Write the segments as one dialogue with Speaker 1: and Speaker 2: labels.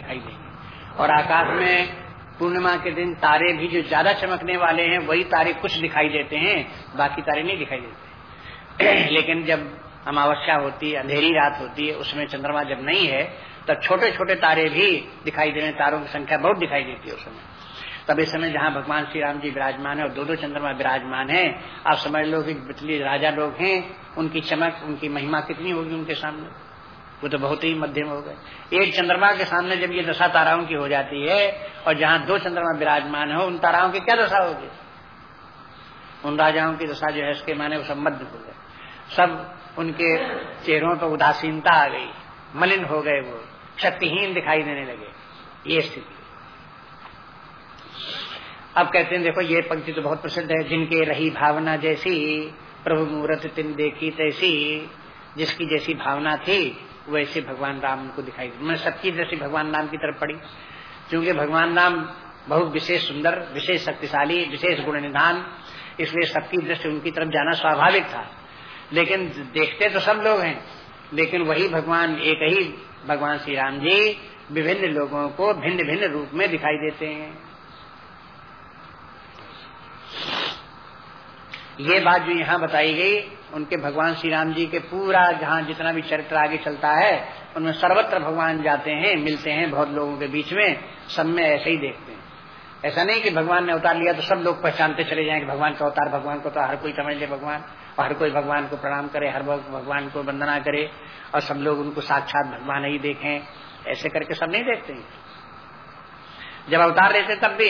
Speaker 1: दिखाई देंगे। और आकाश में पूर्णिमा के दिन तारे भी जो ज़्यादा चमकने वाले हैं, वही तारे कुछ दिखाई देते हैं, बाकी तारे नहीं दिखाई देते। लेकिन जब अमावस्या होती है, अंधेरी रात होती है, उसमें चंद्रमा जब नहीं है, तब छोटे छोटे तारे भी दिखाई दे रहे तारों की संख्या बहुत दिखाई देती है उस समय। तब इस समय जहाँ भगवान श्री राम जी विराजमान है और दो दो चंद्रमा विराजमान है, आप समझ लो कि बितली राजा लोग हैं, उनकी चमक, उनकी महिमा कितनी होगी उनके सामने। वो तो बहुत ही मध्यम हो गए। एक चंद्रमा के सामने जब ये दशा ताराओं की हो जाती है, और जहाँ दो चंद्रमा विराजमान हो, उन ताराओं की क्या दशा होगी? उन राजाओं की दशा जो है उसके माने वो सब मध्य हो गए। सब उनके चेहरों पर उदासीनता आ गई। मलिन हो गए वो। शक्तिहीन दिखाई देने लगे। ये स्थिति। अब कहते हैं, देखो, ये पंक्ति तो बहुत प्रसिद्ध है। जिनके रही भावना जैसी, प्रभु मुहूर्त तिन देखी तैसी, जिसकी जैसी भावना थी वैसे भगवान राम को दिखाई मैंने सबकी दृष्टि भगवान राम की तरफ़ पड़ी। क्योंकि भगवान राम बहुत विशेष सुंदर, विशेष शक्तिशाली, विशेष गुण निधान इसलिए सबकी दृष्टि उनकी तरफ़ जाना स्वाभाविक था। लेकिन देखते तो सब लोग हैं, लेकिन वही भगवान एक ही भगवान श्री राम जी विभिन्न लोगों को भिन्न भिन्न रूप में दिखाई देते हैं। ये बात जो यहाँ बताई गई उनके भगवान श्री राम जी के पूरा जहाँ जितना भी चरित्र आगे चलता है, उनमें सर्वत्र भगवान जाते हैं, मिलते हैं बहुत लोगों के बीच में, सब में ऐसे ही देखते हैं। ऐसा नहीं कि भगवान ने उतार लिया तो सब लोग पहचानते चले जाएँ कि भगवान का अवतार भगवान को तो हर कोई समझ ले भगवान, और हर कोई भगवान को प्रणाम करे, हर भगवान को वंदना करे, और सब लोग उनको साक्षात भगवान ही देखें। ऐसे करके सब नहीं देखते जब अवतार लेते तब भी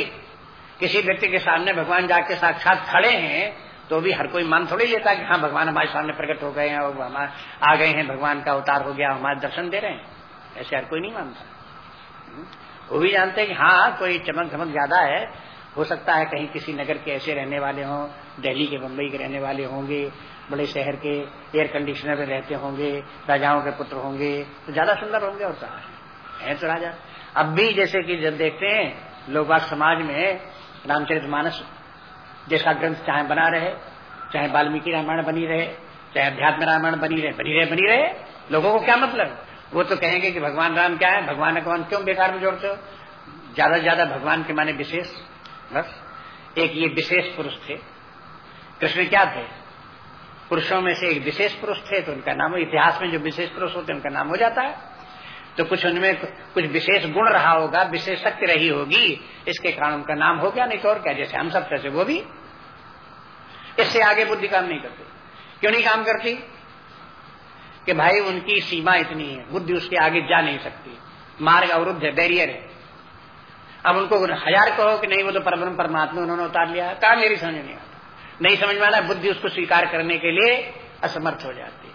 Speaker 1: किसी व्यक्ति के सामने भगवान जाके साक्षात खड़े हैं तो भी हर कोई मान थोड़ी लेता कि हाँ भगवान हमारे सामने प्रकट हो गए हैं और हमारे आ गए हैं, भगवान का अवतार हो गया, हमारे दर्शन दे रहे हैं। ऐसे हर कोई नहीं मानता। हम्म। वो भी जानते हैं कि हाँ कोई चमक धमक ज़्यादा है। हो सकता है कहीं किसी नगर के ऐसे रहने वाले हों, दिल्ली के बम्बई के रहने वाले होंगे, बड़े शहर के एयर कंडीशनर में रहते होंगे, राजाओं के पुत्र होंगे तो ज़्यादा सुंदर होंगे और कहा है? तो राजा। अब भी जैसे कि जब देखते हैं लोग समाज में रामचरित मानस जैसा ग्रंथ चाहे बना रहे, चाहे वाल्मीकि रामायण बनी रहे, चाहे अध्यात्म रामायण बनी रहे बनी रहे बनी रहे, लोगों को क्या मतलब? वो तो कहेंगे कि भगवान राम क्या है? भगवान भगवान क्यों बेकार में जोड़ते हो? ज़्यादा से ज़्यादा भगवान के माने विशेष, बस। एक ये विशेष पुरुष थे। कृष्ण क्या थे? पुरुषों में से एक विशेष पुरुष थे तो उनका नाम इतिहास में जो विशेष पुरुष होते उनका नाम हो जाता है। तो कुछ उनमें कुछ विशेष गुण रहा होगा विशेष शक्ति रही होगी। इसके कारण उनका नाम हो गया, नहीं तो और क्या? जैसे हम सब कैसे वो भी इससे आगे बुद्धि काम नहीं करती। क्यों नहीं काम करती? कि भाई उनकी सीमा इतनी है, बुद्धि उसके आगे जा नहीं सकती। मार्ग अवरुद्ध है, बैरियर है। अब उनको हज़ार कहो कि नहीं, वो तो परम परमात्मा, उन्होंने उतार लिया। कहा, मेरी समझ नहीं आता। नहीं समझ में आता, बुद्धि उसको स्वीकार करने के लिए असमर्थ हो जाती। है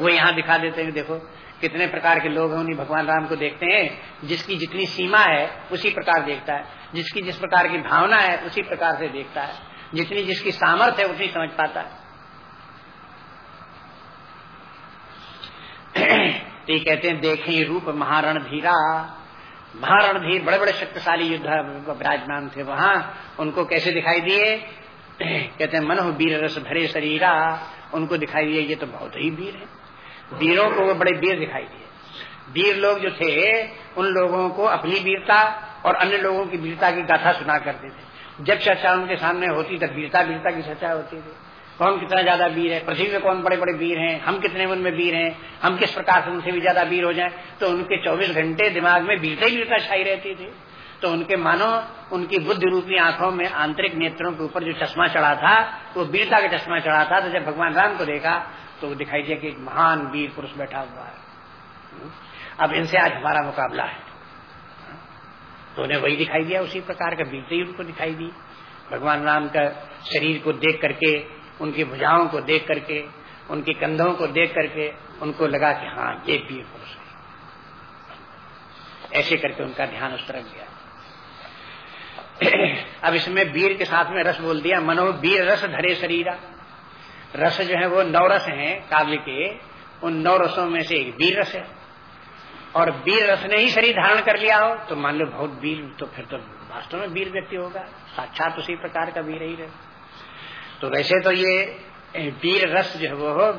Speaker 1: वो यहाँ दिखा देते हैं, देखो, कितने प्रकार के लोग हैं, उन्हीं भगवान राम को देखते हैं, जिसकी जितनी सीमा है, उसी प्रकार देखता है। जिसकी जिस प्रकार की भावना है, उसी प्रकार से देखता है। जितनी जिसकी सामर्थ्य है उतनी समझ पाता है। तो ये कहते हैं, देखें रूप महारण धीरा महारण धीर बड़े बड़े शक्तिशाली युद्ध विराजमान थे वहाँ। उनको कैसे दिखाई दिए? कहते हैं, मनो वीर रस भरे शरीरा। उनको दिखाई दिए, ये तो बहुत ही वीर है। वीरों को वो बड़े वीर दिखाई दिए। वीर लोग जो थे, उन लोगों को अपनी वीरता और अन्य लोगों की वीरता की गाथा सुना करते थे। जब चर्चा उनके सामने होती, तब वीरता वीरता की चर्चा होती थी। कौन कितना ज़्यादा वीर है? पृथ्वी में कौन बड़े बड़े वीर हैं? हम कितने उनमें वीर हैं? हम किस प्रकार से उनसे भी ज़्यादा वीर हो जाए? तो उनके 24 घंटे दिमाग में वीरता ही वीरता छाई रहती थी। तो उनके मानो, उनकी बुद्धि रूपी आँखों में आंतरिक नेत्रों के ऊपर जो चश्मा चढ़ा था, वो वीरता का चश्मा चढ़ा था। तो जब भगवान राम को देखा तो दिखाई दिया कि एक महान वीर पुरुष बैठा हुआ है। अब इनसे आज हमारा मुकाबला है। तो उन्हें वही दिखाई दिया, उसी प्रकार का वीरता ही उनको दिखाई दी। भगवान राम का शरीर को देख करके, उनकी भुजाओं को देख करके, उनके कंधों को देख करके, उनको लगा कि हाँ ये वीर पुरुष है। ऐसे करके उनका ध्यान उस तरफ़ गया। अब इसमें वीर के साथ में रस बोल दिया, मनो वीर रस धरे शरीरा। रस जो है वो नौ रस है, काव्य के। उन नौ रसों में से एक वीर रस है। और वीर रस ने ही शरीर धारण कर लिया हो तो मान लो बहुत वीर तो फिर तो वास्तव में वीर व्यक्ति होगा। साक्षात उसी प्रकार का वीर ही रहे। तो वैसे तो ये वीर रस जो है वो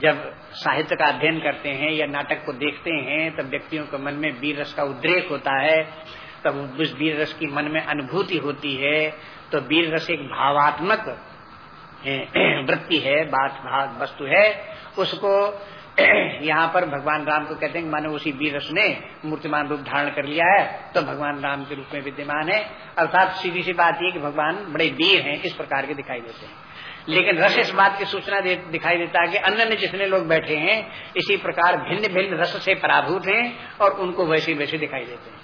Speaker 1: जब साहित्य का अध्ययन करते हैं या नाटक को देखते हैं, तब व्यक्तियों के मन में वीर रस का उद्रेक होता है, तब उस वीर रस की मन में अनुभूति होती है तो वीर रस एक भावात्मक वृत्ति है, बात, भाग, वस्तु है, उसको यहाँ पर भगवान राम को कहते हैं मानो उसी वीरस ने मूर्तिमान रूप धारण कर लिया है तो भगवान राम के रूप में विद्यमान है। अर्थात सीधी सी बात यह कि भगवान बड़े वीर हैं इस प्रकार के दिखाई देते हैं। लेकिन रस इस बात की सूचना दे, दिखाई देता है कि अन्य जितने लोग बैठे हैं इसी प्रकार भिन्न भिन्न रस से पराभूत हैं और उनको वैसे वैसे दिखाई देते हैं।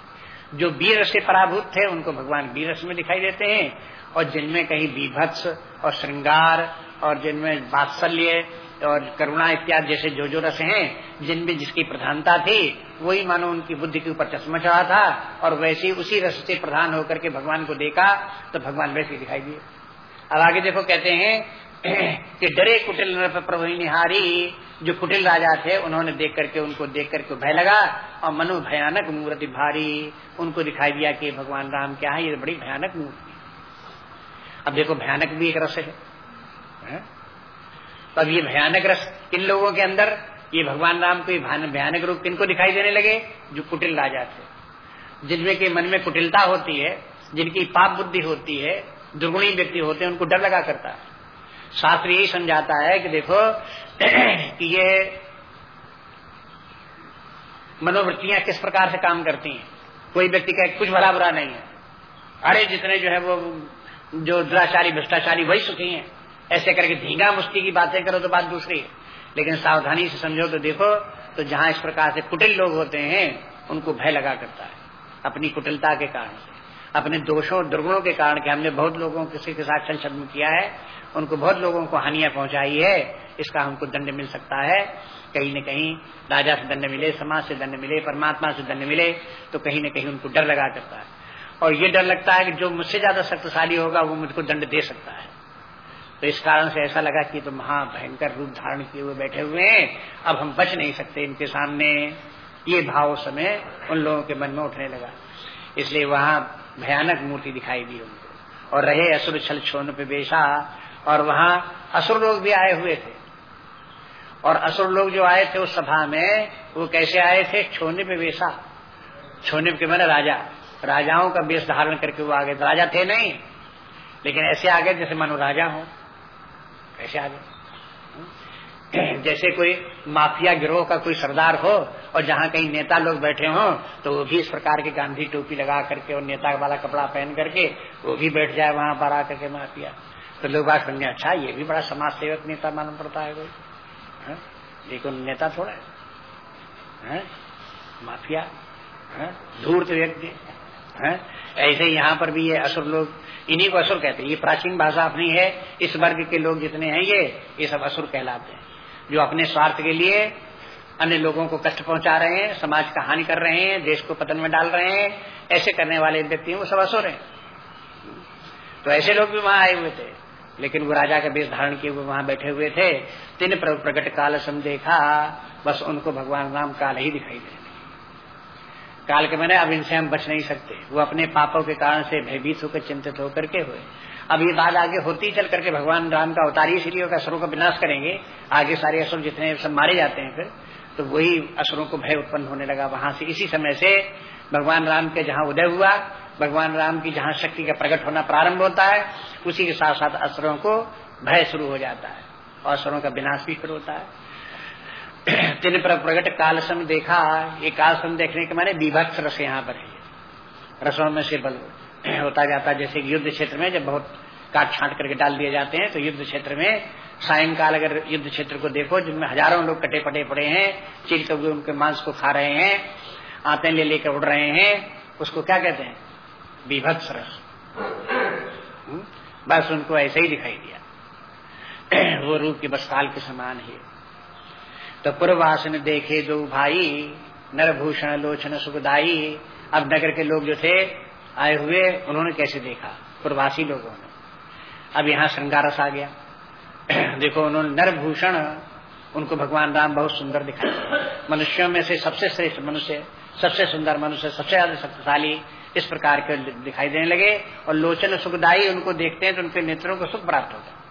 Speaker 1: जो वीर से पराभूत थे उनको भगवान वीर रस में दिखाई देते हैं। और जिनमें कहीं विभत्स और श्रृंगार और जिनमें वात्सल्य और करुणा इत्यादि जैसे जो जो रस हैं जिनमें जिसकी प्रधानता थी वही मानो उनकी बुद्धि के ऊपर चश्मा चढ़ा था और वैसे उसी रस से प्रधान होकर के भगवान को देखा तो भगवान वैसे दिखाई दिए। अब आगे देखो कहते हैं कि डरे कुटिल प्रभु निहारी जो कुटिल राजा थे उन्होंने देख करके उनको देख करके भय लगा और मनो भयानक मूर्ति भारी उनको दिखाई दिया कि भगवान राम क्या है ये बड़ी भयानक मूर्ति अब देखो भयानक भी एक रस है, है? तो अब ये भयानक रस किन लोगों के अंदर, ये भगवान राम को भयानक रूप किनको दिखाई देने लगे, जो कुटिल राजा थे। जिनमें के मन में कुटिलता होती है, जिनकी पाप बुद्धि होती है, दुर्गुणी व्यक्ति होते हैं, उनको डर लगा करता है। शास्त्र यही समझाता है कि देखो, कि ये मनोवृत्तियाँ किस प्रकार से काम करती हैं। कोई व्यक्ति का कुछ भला बुरा नहीं है। अरे, जितने जो है वो, जो दुराचारी, भ्रष्टाचारी, वही सुखी हैं। ऐसे करके धींगा मुस्ती की बातें करो तो बात दूसरी है। लेकिन सावधानी से समझो तो देखो तो जहाँ इस प्रकार से कुटिल लोग होते हैं, उनको भय लगा करता है। अपनी कुटिलता के कारण से। अपने दोषों दुर्गुणों के कारण के हमने बहुत लोगों किसी के साथ छल किया है, उनको बहुत लोगों को हानियाँ पहुंचाई है, इसका हमको दंड मिल सकता है। कहीं न कहीं राजा से दंड मिले, समाज से दंड मिले, परमात्मा से दंड मिले तो कहीं न कहीं उनको डर लगा करता है। और ये डर लगता है कि जो मुझसे ज़्यादा शक्तिशाली होगा, वो मुझको दंड दे सकता है। तो इस कारण से ऐसा लगा कि तो महा भयंकर रूप धारण किए हुए बैठे हुए हैं। अब हम बच नहीं सकते इनके सामने। ये भाव समय उन लोगों के मन में उठने लगा। इसलिए वहाँ भयानक मूर्ति दिखाई दी उनको। और रहे असुर छल छोन पे बेशा और वहाँ असुर लोग भी आए हुए थे। और असुर लोग जो आए थे उस सभा में, वो कैसे आए थे? छोने पे बेशा छोने के मैंने राजा। राजाओं का वेश धारण करके वो आगे राजा थे नहीं। लेकिन ऐसे आ गए जैसे मानो राजा हो। कैसे आगे। जैसे कोई माफिया गिरोह का कोई सरदार हो और जहाँ कहीं नेता लोग बैठे हों तो वो भी इस प्रकार की गांधी टोपी लगा करके और नेता वाला कपड़ा पहन करके वो भी बैठ जाए वहाँ पर आकर के माफिया। तो लोग बात समझे अच्छा ये भी बड़ा समाज सेवक नेता मालूम पड़ता है कोई? हाँ? लेकिन नेता थोड़ा है। हाँ? माफिया? हाँ? धूर्त व्यक्ति। ऐसे यहाँ पर भी ये असुर लोग, इन्हीं को असुर कहते हैं। ये प्राचीन भाषा अपनी है, इस वर्ग के लोग जितने हैं ये ये सब असुर कहलाते हैं। जो अपने स्वार्थ के लिए अन्य लोगों को कष्ट पहुँचा रहे हैं, समाज का हानि कर रहे हैं, देश को पतन में डाल रहे हैं, ऐसे करने वाले व्यक्ति वो सब असुर हैं। तो ऐसे लोग भी वहाँ आए हुए थे। लेकिन वो राजा का वेश धारण किए हुए वहाँ बैठे हुए थे। तीन प्रकट काल सम बस उनको भगवान राम काल ही दिखाई दे काल के मैंने अब इनसे हम बच नहीं सकते। वो अपने पापों के कारण से भयभीत होकर, चिंतित होकर के हुए। अब ये बात आगे होती चल करके भगवान राम का अवतारी इसलिए असुरों का विनाश करेंगे। आगे सारे असुर जितने सब मारे जाते हैं फिर तो वही असुरों को भय उत्पन्न होने लगा वहाँ से। इसी समय से भगवान राम के जहाँ उदय हुआ, भगवान राम की जहाँ शक्ति का प्रकट होना प्रारंभ होता है, उसी के साथ साथ असुरों को भय शुरू हो जाता है और असुरों का विनाश भी शुरू होता है। तीन पर प्रकट काल सम देखा, ये काल सम देखने के माने विभक्त रस यहाँ पर है। रसों में से बल होता जाता है, जैसे युद्ध क्षेत्र में जब बहुत काट छाट करके डाल दिए जाते हैं तो युद्ध क्षेत्र में सायंकाल अगर युद्ध क्षेत्र को देखो, जिनमें हज़ारों लोग कटे पटे पड़े हैं चील कर उनके मांस को खा रहे हैं, आते ले लेकर उड़ रहे हैं, उसको क्या कहते हैं? विभत्स रस। हम्म? बस उनको ऐसे ही दिखाई दिया। वो रूप की बस काल के समान ही। तो पूर्वासन देखे दो भाई, नरभूषण, लोचन, सुखदाई, अब नगर के लोग जो थे, आए हुए, उन्होंने कैसे देखा? प्रवासी लोगों ने। अब यहाँ श्रृंगारस आ गया। देखो, उन्होंने नरभूषण, उनको भगवान राम बहुत सुंदर दिखाया मनुष्यों में से सबसे श्रेष्ठ मनुष्य, सबसे सुंदर मनुष्य, सबसे ज़्यादा शक्तिशाली इस प्रकार के दिखाई देने लगे और लोचन सुखदायी उनको देखते हैं तो उनके नेत्रों को सुख प्राप्त होता है।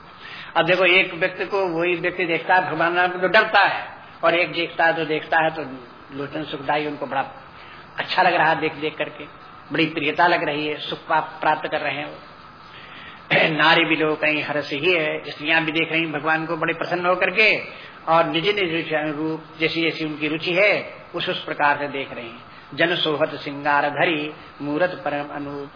Speaker 1: अब देखो, एक व्यक्ति को वही व्यक्ति देखता है, भगवान राम को तो डरता है। और एक देखता है तो देखता है तो लोचन सुखदाई उनको बड़ा अच्छा लग रहा है देख देख करके। बड़ी प्रियता लग रही है, सुख प्राप्त कर रहे हैं नारी भी लोग कहीं हरस ही है स्त्रियाँ भी देख रही भगवान को बड़े प्रसन्न होकर के और निजी निजी अनुरूप जैसी जैसी उनकी रुचि है, उस उस प्रकार से देख रहे हैं। जन सोहत श्रृंगार धरी, मूर्त परम अनुरूप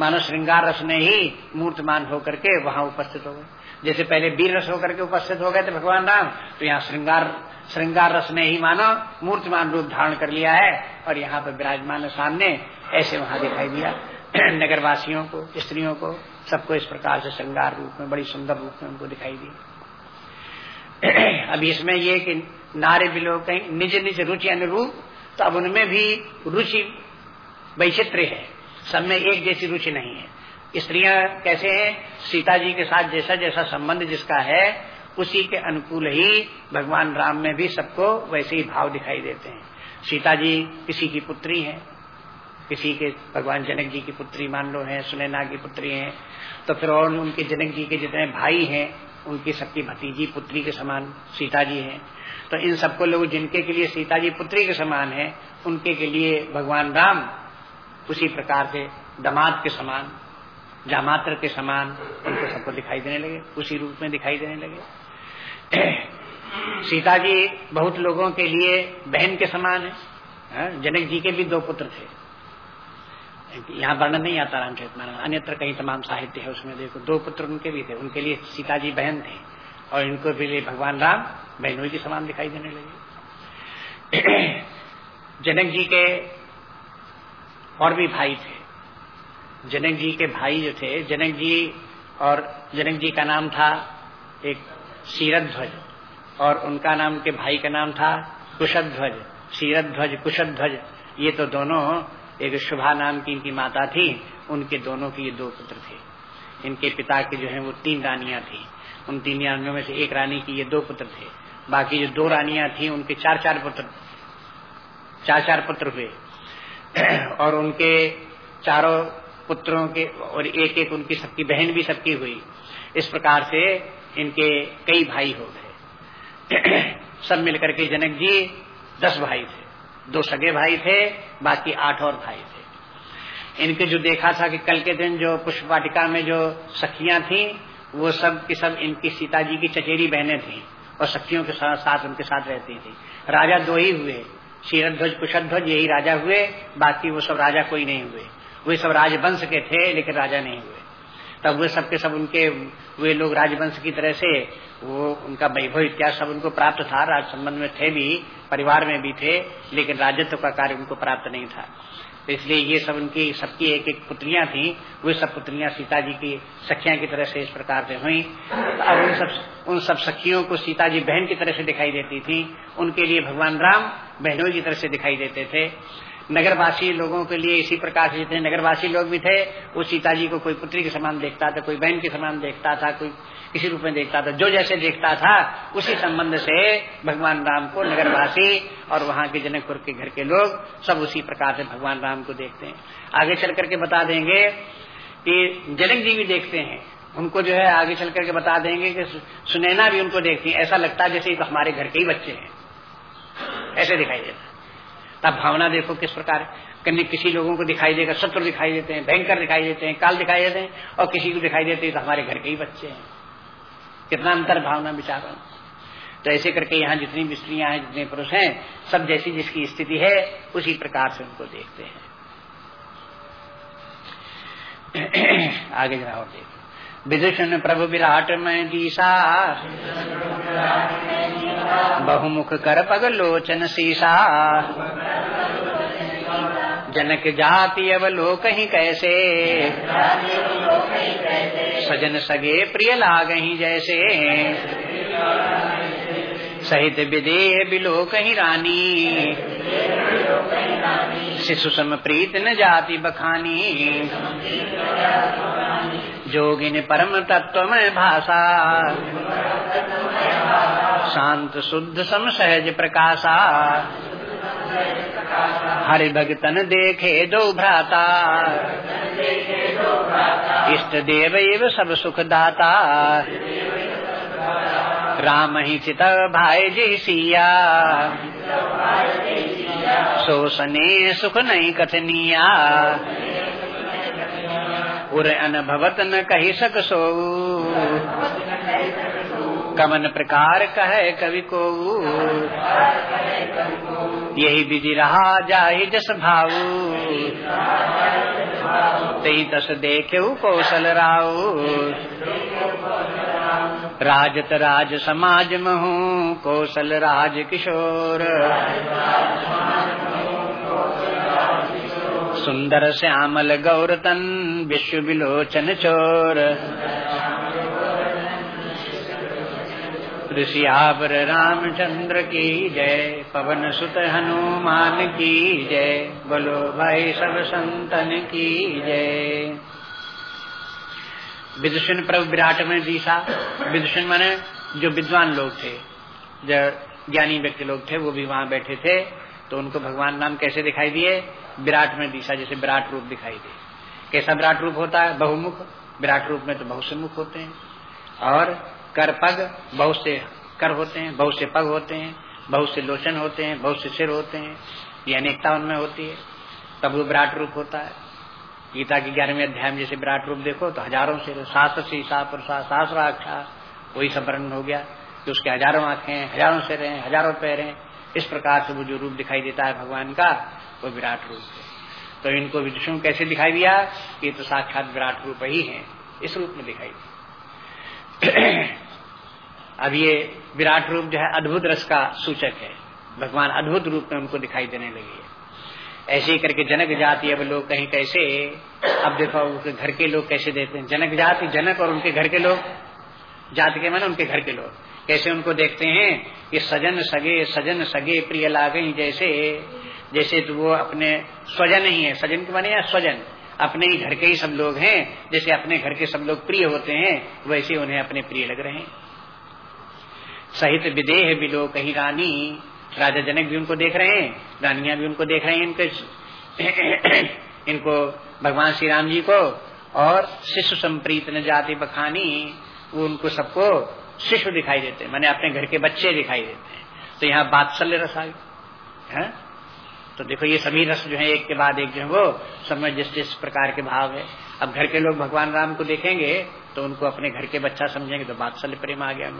Speaker 1: मानो श्रृंगार रस ने ही मूर्तमान होकर के वहाँ उपस्थित हो गए। जैसे पहले वीर रस होकर के उपस्थित हो गए थे भगवान राम तो यहाँ श्रृंगार श्रृंगार रस में ही मानो, मूर्तिमान रूप धारण कर लिया है, और यहाँ पर विराजमान सामने, ऐसे वहाँ दिखाई दिया। नगरवासियों को, स्त्रियों को, सबको इस प्रकार से श्रृंगार रूप में, बड़ी सुंदर रूप में उनको दिखाई दी अब इसमें ये कि नारे बिलो कहीं, निज निज रुचि अनुरूप तो अब उनमें भी रुचि वैचित्र है। सब में एक जैसी रुचि नहीं है। स्त्रियाँ कैसे हैं? सीता जी के साथ जैसा जैसा संबंध जिसका है उसी के अनुकूल ही भगवान राम में भी सबको वैसे ही भाव दिखाई देते हैं। सीता जी किसी की पुत्री है, किसी के भगवान जनक जी की पुत्री मान लो है, सुनैना की पुत्री है तो फिर और उनके जनक जी के जितने भाई हैं, उनकी सबकी भतीजी पुत्री के समान सीता जी हैं। तो इन सबको लोग जिनके के लिए सीता जी पुत्री के समान है, उनके के लिए भगवान राम उसी प्रकार से दमाद के समान, जामात्र के समान उनको सबको दिखाई देने लगे, उसी रूप में दिखाई देने लगे। सीता जी बहुत लोगों के लिए बहन के समान है हाँ, जनक जी के भी दो पुत्र थे। यहाँ वर्णन नहीं आता रामचरित मानस अन्यत्र कहीं तमाम साहित्य है उसमें देखो दो पुत्र उनके भी थे उनके लिए सीता जी बहन थे और इनको भी लिए भगवान राम बहनों के समान दिखाई देने लगे। जनक जी के और भी भाई थे। जनक जी के भाई जो थे जनक जी और जनक जी का नाम था एक सीरत ध्वज और उनका नाम के भाई का नाम था कुशद ध्वज सीरत ध्वज कुशद ध्वज ये तो दोनों एक शुभा नाम की इनकी माता थी, उनके दोनों के ये दो पुत्र थे। इनके पिता के जो है वो तीन रानियाँ थी। उन तीन रानियों में से एक रानी की ये दो पुत्र थे। बाकी जो दो रानियाँ थी, उनके चार चार पुत्र, चार चार पुत्र हुए। और उनके चारों पुत्रों के, और एक एक उनकी सबकी बहन भी सबकी हुई। इस प्रकार से इनके कई भाई हो गए। सब मिलकर के जनक जी दस भाई थे। दो सगे भाई थे, बाकी आठ और भाई थे। इनके जो देखा था कि कल के दिन जो पुष्प वाटिका में जो सखियाँ थी, वो सब की सब इनकी सीता जी की चचेरी बहनें थी और सखियों के साथ साथ उनके साथ रहती थी। राजा दो ही हुए। शीरध्वज कुशध्वज, यही राजा हुए, बाकी वो सब राजा कोई नहीं हुए। वे सब राजवंश के थे, लेकिन राजा नहीं हुए। तब वे सबके सब उनके, वे लोग राजवंश की तरह से, वो उनका वैभव इत्यादि सब उनको प्राप्त था राज संबंध में थे भी, परिवार में भी थे, लेकिन राजत्व का कार्य उनको प्राप्त नहीं था। तो इसलिए ये सब उनकी, सबकी एक एक पुत्रियाँ थी, वे सब पुत्रियाँ सीता जी की सखियाँ की तरह से इस प्रकार से हुई। तो अब उन सब उन सब सखियों को सीता जी बहन की तरह से दिखाई देती थी, उनके लिए भगवान राम बहनों की तरह से दिखाई देते थे। नगरवासी लोगों के लिए इसी प्रकार से जितने नगरवासी लोग भी थे, वो सीता जी को कोई पुत्री के समान देखता था, कोई बहन के समान देखता था, कोई किसी रूप में देखता था। जो जैसे देखता था, उसी संबंध से भगवान राम को नगरवासी और वहाँ के जनकपुर के घर के लोग सब उसी प्रकार से भगवान राम को देखते हैं। आगे चल करके बता देंगे कि जनक जी भी देखते हैं। उनको जो है आगे चल करके बता देंगे कि सुनैना भी उनको देखती है। ऐसा लगता है जैसे तो हमारे घर के ही बच्चे हैं। ऐसे दिखाई देता तब भावना देखो किस प्रकार कन्या किसी लोगों को दिखाई देगा, शत्रु दिखाई देते हैं, भयंकर दिखाई देते हैं, काल दिखाई देते हैं, और किसी को दिखाई देते हैं तो हमारे घर के ही बच्चे हैं। कितना अंतर भावना विचार तो ऐसे करके यहाँ जितनी भी स्त्रियाँ हैं, जितने पुरुष हैं, सब जैसी जिसकी स्थिति है, उसी प्रकार से उनको देखते हैं। आगे जरा और देखो। विदुषण प्रभु विराट में दीसा। बहुमुख कर पग लोचन सीसा। जनक जाति अवलोक ही कैसे? सजन सगे प्रिय लाग ही जैसे। सहित विदेह बिलोक कहीं रानी। शिशु सम प्रीत न जाति बखानी। जोगिन परम तत्व में भाषा। शांत शुद्ध सम सहज प्रकाशा। हरि भगतन देखे दो भ्राता। इष्ट देव एव सब सुख दाता राम ही चित भाई जी सिया शोषने सुख नहीं कथनिया। उर अनुभवत न कही सक सो कमन प्रकार कहे कवि को। यही विधि रहा जाहि जस भाऊ। तई तस देखे कौशल राऊ। राजत राज समाज महू, कौशल राज किशोर। सुंदर श्यामल गौरतन विश्व विलोचन चोर। ऋषियावर रामचंद्र की जय, पवन सुत हनुमान की जय, बोलो भाई सब संतन की जय। विदुषण प्रभु विराट में दिशा विदुषण माने जो विद्वान लोग थे, जो ज्ञानी व्यक्ति लोग थे, वो भी वहाँ बैठे थे तो उनको भगवान नाम कैसे दिखाई दिए? विराट में दिशा जैसे विराट रूप दिखाई दे। कैसा विराट रूप होता है? बहुमुख। विराट रूप में तो बहुत से मुख होते हैं। और कर पग, बहुत से कर होते हैं, बहुत से पग होते हैं, बहुत से लोचन होते हैं, बहुत से सिर होते हैं। ये अनेकता उनमें होती है। तब वो विराट रूप होता है। गीता के ग्यारहवें अध्याय में जैसे विराट रूप देखो तो हज़ारों से सात शीसा सहस्राक्षा वही सब हो गया। कि उसके हज़ारों आँखें हज़ारों सिर हैं, हज़ारों पैर हैं इस प्रकार से वो जो रूप दिखाई देता है भगवान का, वो विराट रूप है। तो इनको विष्णु कैसे दिखाई दिया? ये तो साक्षात विराट रूप ही है। इस रूप में दिखाई अब ये विराट रूप जो है अद्भुत रस का सूचक है। भगवान अद्भुत रूप में उनको दिखाई देने लगी है। ऐसे ही करके जनक जाति, अब लोग कहीं कैसे? अब देखो, उनके घर के लोग कैसे देते हैं? जनक जाति, जनक और उनके घर के लोग? जाति के माने उनके घर के लोग। कैसे उनको देखते हैं? कि सजन सगे सजन सगे प्रिय लागे जैसे। जैसे तो वो अपने स्वजन ही है। सजन के माने या स्वजन? अपने ही घर के ही सब लोग हैं। जैसे अपने घर के सब लोग प्रिय होते हैं, वैसे उन्हें अपने प्रिय लग रहे हैं। सहित विदेह बिलो कहीं रानी। राजा जनक भी उनको देख रहे हैं, रानिया भी उनको देख रहे हैं इनके इनको भगवान श्री राम जी को। और शिशु संप्रीत न जाति बखानी, वो उनको सबको शिशु दिखाई देते हैं। मैंने अपने घर के बच्चे दिखाई देते हैं। तो यहाँ बात्सल्य रस आ गए तो देखो ये सभी रस जो है एक के बाद एक जो है वो में जिस जिस प्रकार के भाव है। अब घर के लोग भगवान राम को देखेंगे तो उनको अपने घर के बच्चा समझेंगे तो बात्सल्य प्रेम आ गया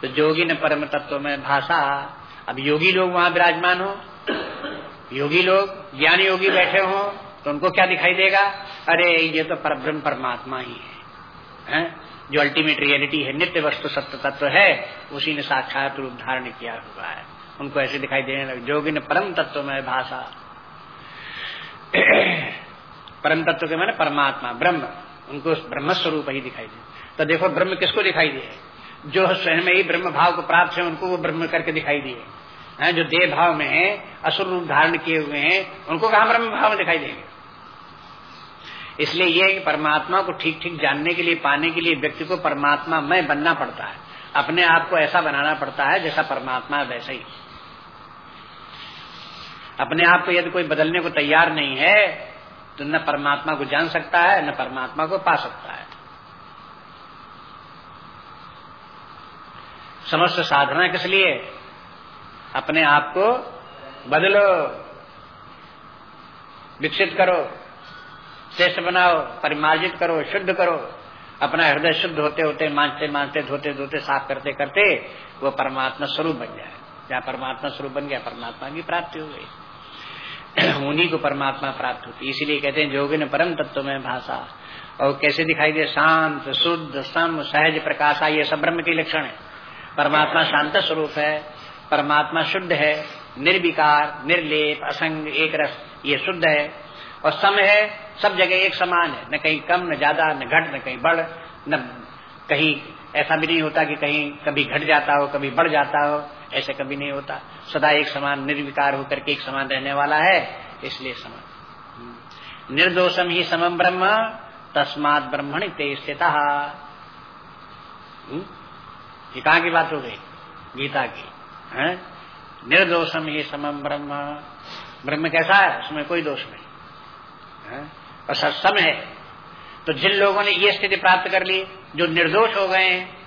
Speaker 1: तो जोगी ने परम तत्व में भाषा। अब योगी लोग वहाँ विराजमान हो। योगी लोग ज्ञान योगी बैठे हो तो उनको क्या दिखाई देगा? अरे ये तो परब्रह्म परमात्मा ही है, है? जो अल्टीमेट रियलिटी है, नित्य वस्तु सत्य तत्व है, उसी ने साक्षात रूप धारण किया हुआ है। उनको ऐसे दिखाई देने लगे, जोगी ने परम तत्व में भाषा। परम तत्व के मैंने परमात्मा, ब्रह्म। उनको ब्रह्म स्वरूप ही दिखाई दे। तो देखो, ब्रह्म किसको दिखाई दिए जो स्वयं ही ब्रह्म भाव को प्राप्त है, उनको वो ब्रह्म करके दिखाई दिए। जो देह भाव में है, असुर रूप धारण किए हुए हैं, उनको कहा ब्रह्म भाव में दिखाई देंगे? इसलिए ये परमात्मा को ठीक ठीक जानने के लिए, पाने के लिए व्यक्ति को परमात्मा में बनना पड़ता है। अपने आप को ऐसा बनाना पड़ता है जैसा परमात्मा है, वैसा ही। अपने आप को यदि कोई बदलने को तैयार नहीं है तो न परमात्मा को जान सकता है, न परमात्मा को पा सकता है। समस्त साधना किस लिए? अपने आप को बदलो, विकसित करो। श्रेष्ठ बनाओ, परिमार्जित करो, शुद्ध करो। अपना हृदय शुद्ध होते होते, मानते मानते, धोते धोते, साफ़ करते करते वो परमात्मा स्वरूप बन जाए। जहाँ परमात्मा स्वरूप बन गया, परमात्मा की प्राप्ति हो गई। उन्हीं को परमात्मा प्राप्त होती इसीलिए कहते हैं, जोगिन परम तत्व में भाषा। और कैसे दिखाई दे? शांत, शुद्ध, सम, सहज प्रकाशा ये सब ब्रह्म के लक्षण है। परमात्मा शांत स्वरूप है, परमात्मा शुद्ध है, निर्विकार, निर्लेप, असंग, एक रस, ये शुद्ध है। और सम है, सब जगह एक समान है। न कहीं कम, न ज़्यादा, न घट, न कहीं बढ़, न कहीं ऐसा भी नहीं होता कि कहीं कभी घट जाता हो, कभी बढ़ जाता हो, ऐसे कभी नहीं होता। सदा एक समान, निर्विकार होकर के एक समान रहने वाला है, इसलिए समान। निर्दोषम ही समम ब्रह्म, तस्मात ब्रह्मण स्थित। ये कहा की बात हो गई? गीता की। है? निर्दोषम ही समम ब्रह्म। ब्रह्म कैसा है? उसमें कोई दोष नहीं। और सत्सम है। तो जिन लोगों ने ये स्थिति प्राप्त कर ली, जो निर्दोष हो गए हैं,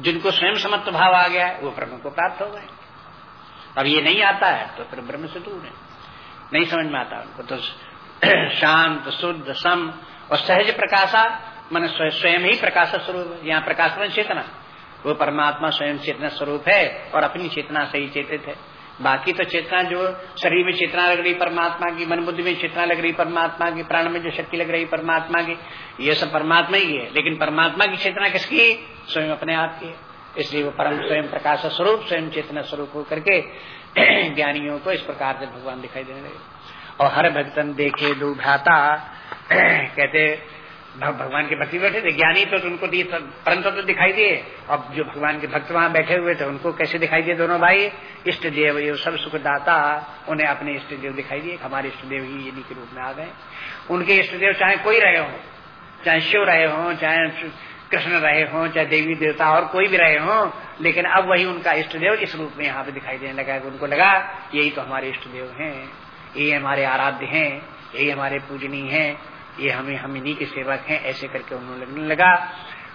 Speaker 1: जिनको स्वयं समत्व भाव आ गया है वो ब्रह्म को प्राप्त हो गए। अब ये नहीं आता है तो फिर ब्रह्म से दूर है। नहीं समझ में आता उनको तो शांत, शुद्ध, सम और सहज प्रकाशा, मन स्वयं ही प्रकाश स्वरूप, यहाँ प्रकाश मन चेतना। वो परमात्मा स्वयं चेतना स्वरूप है, और अपनी चेतना से ही चेतित है। बाकी तो चेतना जो शरीर में चेतना लग रही परमात्मा की, मन बुद्धि में चेतना लग रही परमात्मा की, प्राण में जो शक्ति लग रही परमात्मा की, ये सब परमात्मा ही है। लेकिन परमात्मा की चेतना किसकी? स्वयं अपने आप की इसलिए वो परम स्वयं प्रकाश स्वरूप, स्वयं चेतना स्वरूप होकर के ज्ञानियों को इस प्रकार से भगवान दिखाई देने लगे। और हर भक्तन देखे दो भ्राता कहते भगवान के भक्ति बैठे थे, ज्ञानी तो उनको दिए परंतु तो दिखाई दिए। अब जो भगवान के भक्त वहाँ बैठे हुए थे, उनको कैसे दिखाई दिए दोनों भाई? इष्ट देव ये सब सुखदाता, उन्हें अपने इष्ट देव दिखाई दिए, हमारे इष्ट देव ही यदि के रूप में आ गए। उनके इष्ट देव चाहे कोई रहे हो, चाहे शिव रहे हो, चाहे कृष्ण रहे हो, चाहे देवी देवता और कोई भी रहे हो, लेकिन अब वही उनका इष्ट देव इस रूप में यहाँ पे दिखाई देने लगा उनको लगा, यही तो हमारे इष्ट देव है, यही हमारे आराध्य है, यही हमारे पूजनीय हैं ये हमें, हम इन्हीं के सेवक हैं, ऐसे करके उन्होंने लगने लगा।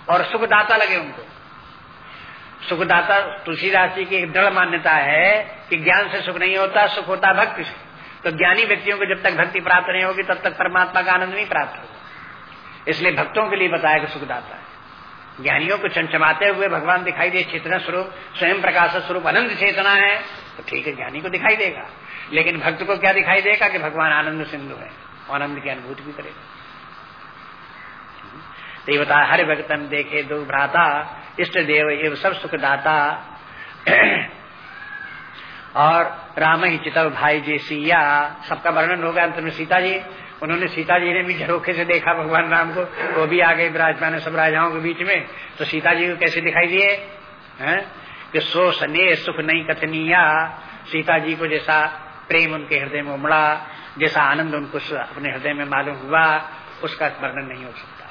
Speaker 1: और सुखदाता लगे उनको। सुखदाता तुलसीदास जी की एक दृढ़ मान्यता है कि ज्ञान से सुख नहीं होता, सुख होता भक्ति से। तो ज्ञानी व्यक्तियों को जब तक भक्ति प्राप्त नहीं होगी, तब तक परमात्मा का आनंद नहीं प्राप्त होगा। इसलिए भक्तों के लिए बताया कि सुखदाता है। ज्ञानियों को चमचमाते हुए भगवान दिखाई दे चेतना स्वरूप, स्वयं प्रकाश स्वरूप अनंत चेतना है तो ठीक है, ज्ञानी को दिखाई देगा। लेकिन भक्त को क्या दिखाई देगा कि भगवान आनंद सिंधु है? आनंद की अनुभूति भी करेगा। तो ये बता हर भक्तन देखे दो भ्राता, इष्ट देव एवं सब सुखदाता। और राम ही चितव भाई जी सिया, सबका वर्णन हो गया अंत में सीता जी। उन्होंने सीता जी ने भी झरोखे से देखा भगवान राम को, वो भी आ गए विराजमान सब राजाओं के बीच में। तो सीता जी को कैसे दिखाई दिए? कि सो सने सुख नहीं कथनिया। सीता जी को जैसा प्रेम उनके हृदय में उमड़ा जैसा आनंद उनको अपने हृदय में मालूम हुआ, उसका वर्णन नहीं हो सकता।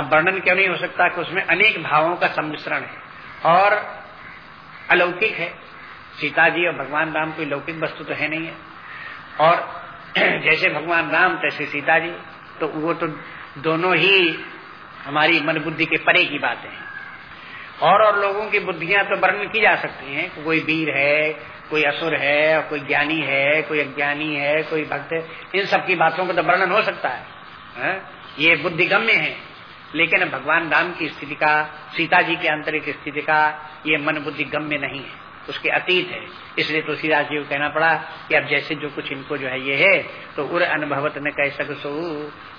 Speaker 1: अब वर्णन क्यों नहीं हो सकता कि उसमें अनेक भावों का सम्मिश्रण है? और अलौकिक है। सीता जी और भगवान राम कोई लौकिक वस्तु तो है नहीं है। और जैसे भगवान राम, तैसे सीता जी तो वो तो दोनों ही हमारी मन बुद्धि के परे की बातें हैं। और और लोगों की बुद्धियाँ तो वर्णन की जा सकती हैं कोई वीर है कोई असुर है और कोई ज्ञानी है कोई अज्ञानी है कोई भक्त है इन सब की बातों का तो वर्णन हो सकता है, है? ये बुद्धिगम्य है। लेकिन भगवान राम की स्थिति का सीता जी के आंतरिक स्थिति का ये मन बुद्धि गम्य नहीं है। उसके अतीत है। इसलिए तुलसीदास जी को कहना पड़ा कि अब जैसे जो कुछ इनको जो है ये है तो उर अनुभवत न कह सक सो।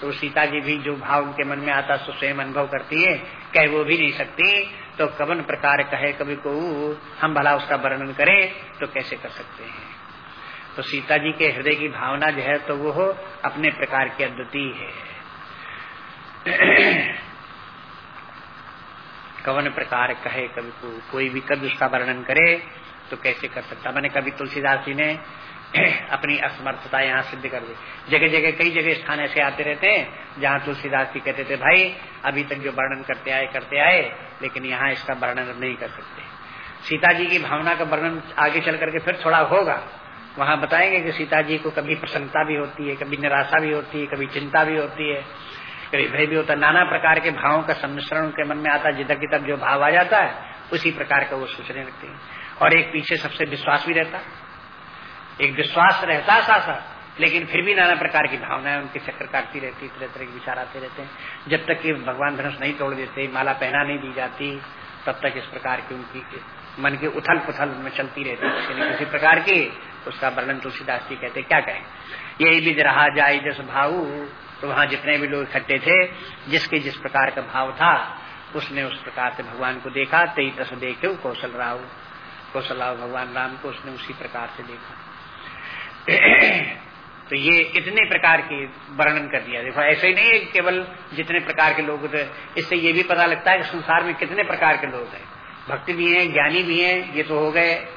Speaker 1: तो सीता जी भी जो भाव उनके मन में आता सो स्वयं अनुभव करती है कह वो भी नहीं सकती। तो कवन प्रकार कहे कभी को, हम भला उसका वर्णन करें तो कैसे कर सकते हैं? तो सीता जी के हृदय की भावना जो है तो वो अपने प्रकार की अद्वितीय है। कवन प्रकार कहे कभी को, कोई भी कभी उसका वर्णन करे तो कैसे कर सकता? मैंने कभी तुलसीदास जी ने अपनी असमर्थता यहाँ सिद्ध कर दी। जगह जगह कई जगह स्थान ऐसे आते रहते हैं, जहाँ तुलसीदास जी कहते थे, भाई, अभी तक जो वर्णन करते आए करते आए, लेकिन यहाँ इसका वर्णन नहीं कर सकते। सीता जी की भावना का वर्णन आगे चल करके फिर थोड़ा होगा। वहाँ बताएँगे कि सीता जी को कभी प्रसन्नता भी होती है, कभी निराशा भी होती है, कभी चिंता भी होती है। कभी भय भी होता है। नाना प्रकार के भावों का सम्मिश्रण उनके मन में आता है। जिधर की तब जो भाव आ जाता है, उसी प्रकार का वो सोचने लगते हैं। और एक पीछे सबसे विश्वास भी रहता। एक विश्वास रहता साथ लेकिन फिर भी नाना प्रकार की भावनाएँ उनके चक्कर काटती रहती, तरह तरह के विचार आते रहते हैं। जब तक कि भगवान धनुष नहीं तोड़ देते, माला पहना नहीं दी जाती, तब तक इस प्रकार की उनकी, मन की उथल पुथल में चलती रहती है। किसी प्रकार की उसका वर्णन तुलसीदास जी कहते क्या कहें यही भी रहा जाए जस भाऊ। तो वहाँ जितने भी लोग इकट्ठे थे, जिसके जिस प्रकार का भाव था, उसने उस प्रकार से भगवान को देखा, तेई तस देखे कौशल राव कौशल राव भगवान राम को उसने उसी प्रकार से देखा। तो ये इतने प्रकार के वर्णन कर दिया। देखो, ऐसे ही नहीं है केवल जितने प्रकार के लोग थे इससे ये भी पता लगता है कि संसार में कितने प्रकार के लोग हैं। भक्ति भी हैं, ज्ञानी भी हैं, ये तो हो गए।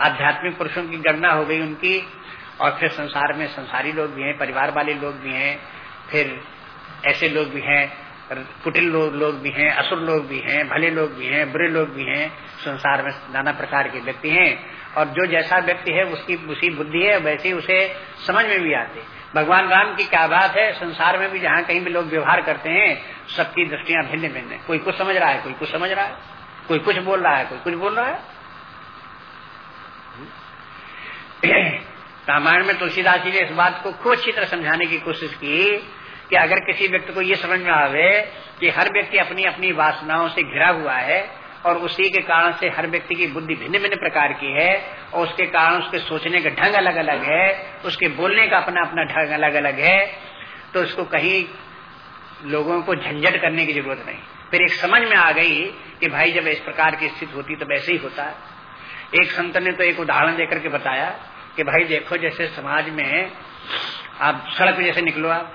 Speaker 1: आध्यात्मिक पुरुषों की गणना हो गई उनकी, और फिर संसार में संसारी लोग भी हैं, परिवार वाले लोग भी हैं, फिर ऐसे लोग भी हैं कुटिल लोग लोग भी हैं, असुर लोग भी हैं, भले लोग भी हैं, बुरे लोग भी हैं, संसार में नाना प्रकार के व्यक्ति हैं। और जो जैसा व्यक्ति है, उसकी उसी बुद्धि है, वैसे उसे समझ में भी आते भगवान राम की क्या बात है? संसार में भी जहाँ कहीं भी लोग व्यवहार करते हैं, सबकी दृष्टियाँ भिन्न भिन्न है। कोई कुछ समझ रहा है, कोई कुछ समझ रहा है। कोई कुछ बोल रहा है, कोई कुछ बोल रहा है। रामायण में तुलसीदास जी ने इस बात को खूब अच्छी तरह समझाने की कोशिश की कि अगर किसी व्यक्ति को ये समझ में आवे कि हर व्यक्ति अपनी अपनी वासनाओं से घिरा हुआ है और उसी के कारण से हर व्यक्ति की बुद्धि भिन्न भिन्न प्रकार की है और उसके कारण उसके सोचने का ढंग अलग अलग है, उसके बोलने का अपना अपना ढंग अलग अलग है तो उसको कहीं लोगों को झंझट करने की ज़रूरत नहीं। फिर एक समझ में आ गई कि भाई जब इस प्रकार की स्थिति होती तो वैसे ही होता। है एक संत ने तो एक उदाहरण देकर के बताया कि भाई देखो जैसे समाज में आप सड़क जैसे निकलो आप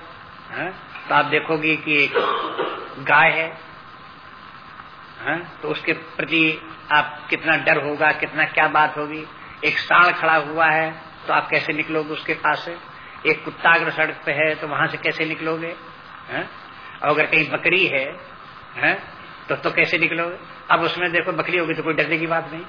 Speaker 1: है? तो आप देखोगे कि एक गाय है है? तो उसके प्रति आप कितना डर होगा कितना क्या बात होगी एक सांड खड़ा हुआ है तो आप कैसे निकलोगे उसके पास से एक कुत्ता अगर सड़क पे है तो वहाँ से कैसे निकलोगे है? और अगर कहीं बकरी है, है? तो तो कैसे निकलोगे अब उसमें देखो बकरी होगी तो कोई डरने की बात नहीं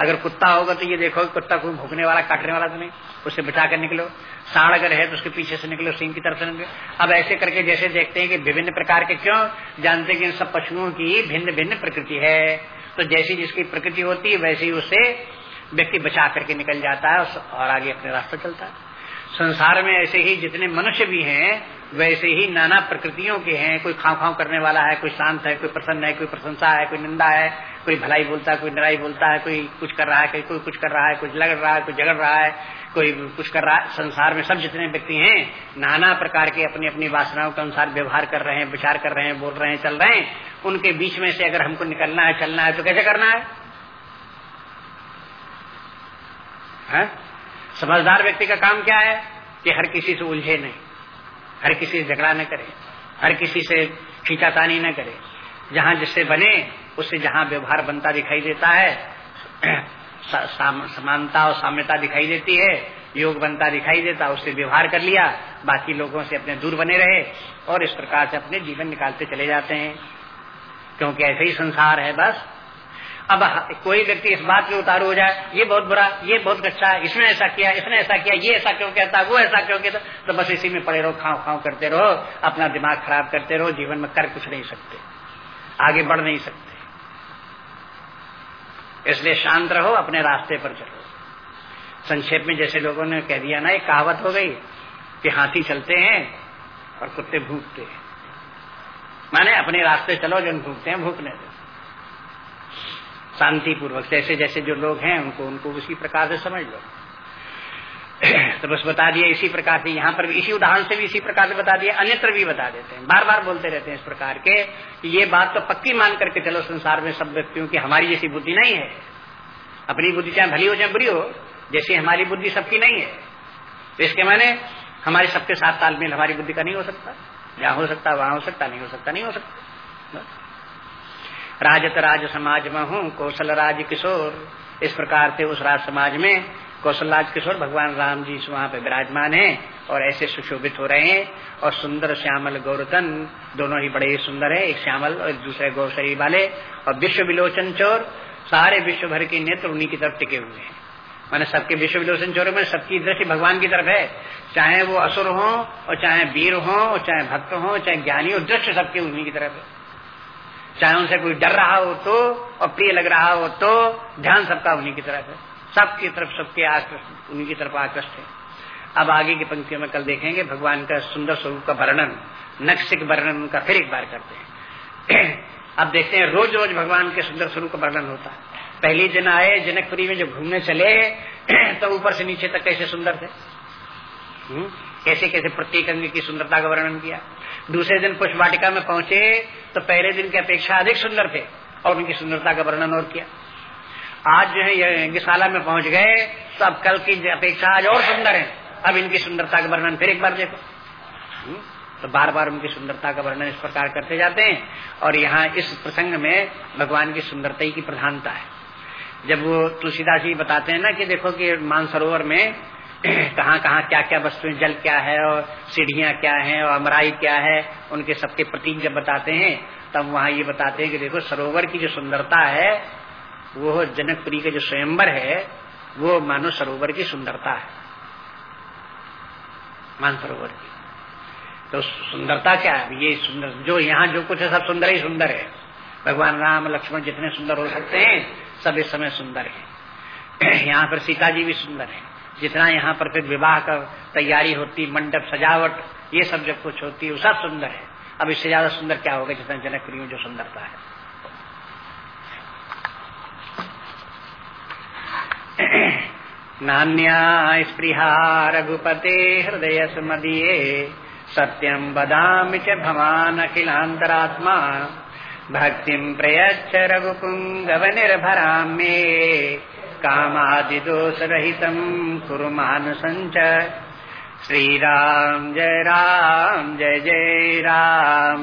Speaker 1: अगर कुत्ता होगा तो ये देखो कुत्ता कोई भूखने वाला, काटने वाला तो नहीं। उससे बचा कर निकलो। साढ़ अगर है तो उसके पीछे से निकलो, सिंह की तरफ़ से निकलो। अब ऐसे करके जैसे देखते हैं कि विभिन्न प्रकार के क्यों जानते हैं कि इन सब पशुओं की भिन्न भिन्न प्रकृति है। तो जैसी जिसकी प्रकृति होती है, वैसे ही उसे व्यक्ति बचा करके निकल जाता है और आगे अपने रास्ते चलता है। संसार में ऐसे ही जितने मनुष्य भी हैं, वैसे ही नाना प्रकृतियों के हैं। कोई खाव खाव करने वाला है, कोई शांत है, कोई प्रसन्न है, कोई प्रशंसा है, कोई निंदा है। कोई भलाई बोलता है कोई निराई बोलता है कोई कुछ कर रहा है कोई कुछ कर रहा है कुछ लग रहा है कोई झगड़ रहा है कोई कुछ कर रहा है। संसार में सब जितने व्यक्ति हैं नाना प्रकार के अपनी अपनी वासनाओं के अनुसार व्यवहार कर रहे हैं विचार कर रहे हैं बोल रहे हैं चल रहे हैं। उनके बीच में से अगर हमको निकलना है चलना है तो कैसे करना है, है? समझदार व्यक्ति का काम क्या है? कि हर किसी से उलझे नहीं हर किसी से झगड़ा न करे हर किसी से खींचातानी न करे। जहाँ जिससे बने उससे जहाँ व्यवहार बनता दिखाई देता है समानता और साम्यता दिखाई देती है, योग बनता दिखाई देता, उससे व्यवहार कर लिया, बाकी लोगों से अपने दूर बने रहे और इस प्रकार से अपने जीवन निकालते चले जाते हैं। क्योंकि ऐसे ही संसार है बस। अब कोई व्यक्ति इस बात में उतारू हो जाए, ये बहुत बुरा, ये बहुत अच्छा है, इसने ऐसा किया, इसने ऐसा किया, ये ऐसा क्यों कहता, वो ऐसा क्यों कहता तो बस इसी में पड़े रहो, खाओ खाओ, करते रहो, अपना दिमाग खराब करते रहो, जीवन में कर कुछ नहीं सकते, आगे बढ़ नहीं सकते। इसलिए शांत रहो, अपने रास्ते पर चलो। संक्षेप में जैसे लोगों ने कह दिया ना, एक कहावत हो गई कि हाथी चलते हैं और कुत्ते भूखते हैं। माने अपने रास्ते चलो, जो भूखते हैं, भूखने दो। शांतिपूर्वक जैसे जैसे जो लोग हैं, उनको उनको उसी प्रकार से समझ लो। तो बस बता दिया इसी प्रकार से, यहाँ पर भी इसी उदाहरण से भी इसी प्रकार से बता दिया, अन्यत्र भी बता देते हैं। बार बार बोलते रहते हैं इस प्रकार के, ये बात तो पक्की मान करके चलो संसार में सब व्यक्तियों की हमारी जैसी बुद्धि नहीं है। अपनी बुद्धि चाहे भली हो चाहे बुरी हो, जैसी हमारी बुद्धि सबकी नहीं है। तो इसके माने हमारे सबके साथ तालमेल हमारी बुद्धि का नहीं हो सकता। जहाँ हो सकता, वहाँ हो सकता, नहीं हो सकता, नहीं हो सकता। राजत राज समाज में हूँ कौशल राज किशोर। इस प्रकार से उस राज समाज में कौशलराज किशोर भगवान राम जी वहाँ पे विराजमान हैं और ऐसे सुशोभित हो रहे हैं और सुंदर श्यामल गौरतन दोनों ही बड़े ही सुंदर है, एक श्यामल और दूसरे गौ शरीर वाले और विश्व विलोचन चोर, सारे विश्व भर के नेत्र उन्हीं की तरफ़ टिके हुए हैं। मैंने सबके विश्व विलोचन चोरों में सबकी दृष्टि भगवान की तरफ़ है। चाहे वो असुर हो और चाहे वीर हो और चाहे भक्त हो, चाहे ज्ञानी हो दृश्य सबके उन्हीं की तरफ़ है। चाहे उनसे कोई डर रहा हो तो और प्रिय लग रहा हो तो ध्यान सबका उन्हीं की तरफ़ है। सबकी तरफ़ सबके आकृष्ट उन्हीं की तरफ़ आकृष्ट है। अब आगे की पंक्तियों में कल देखेंगे भगवान का सुंदर स्वरूप का वर्णन नक्सिक वर्णन उनका फिर एक बार करते हैं। अब देखते हैं, रोज रोज भगवान के सुंदर स्वरूप का वर्णन होता है। पहले दिन आए, जनकपुरी में जब घूमने चले तो ऊपर से नीचे तक कैसे सुंदर थे? हम्म? कैसे कैसे प्रत्येक अंग की सुंदरता का वर्णन किया। दूसरे दिन पुष्प वाटिका में पहुँचे तो पहले दिन की अपेक्षा अधिक सुंदर थे और उनकी सुंदरता का वर्णन और किया। आज जो है यज्ञशाला में पहुँच गए तो अब कल की अपेक्षा आज और सुंदर है अब इनकी सुंदरता का वर्णन फिर एक बार देखो हम्म? तो बार बार उनकी सुंदरता का वर्णन इस प्रकार करते जाते हैं, और यहाँ इस प्रसंग में भगवान की सुंदरता की प्रधानता है जब वो तुलसीदास जी बताते हैं ना कि देखो कि मानसरोवर में कहाँ कहाँ क्या क्या वस्तुएँ, जल क्या है और सीढ़ियाँ क्या है और अमराई क्या है, उनके सबके प्रतीक जब बताते हैं, तब वहाँ ये बताते हैं कि देखो सरोवर की जो सुंदरता है वो जनकपुरी का जो स्वयंवर है, वो मानो सरोवर की सुंदरता है। मान सरोवर की। तो सुंदरता क्या है? ये सुंदर, जो यहाँ जो कुछ है, सब सुंदर ही सुंदर है। भगवान राम, लक्ष्मण जितने सुंदर हो सकते हैं, सब इस समय सुंदर है। यहाँ पर सीता जी भी सुंदर है। जितना यहाँ पर फिर विवाह का तैयारी होती, मंडप सजावट, ये सब जब कुछ होती है वो सब सुंदर है। अब इससे ज़्यादा सुंदर क्या होगा जितना जनकपुरी में जो सुंदरता है? नान्या स्पृहा रघुपते हृदय सुमदीये सत्यम बदामि च भवान् अखिलान्तरात्मा। भक्तिं प्रयच्छ रघुपुङ्गव निर्भरां मे कामादिदोषरहितम् कुरु मानुसञ्च श्रीराम जय राम जय जय राम।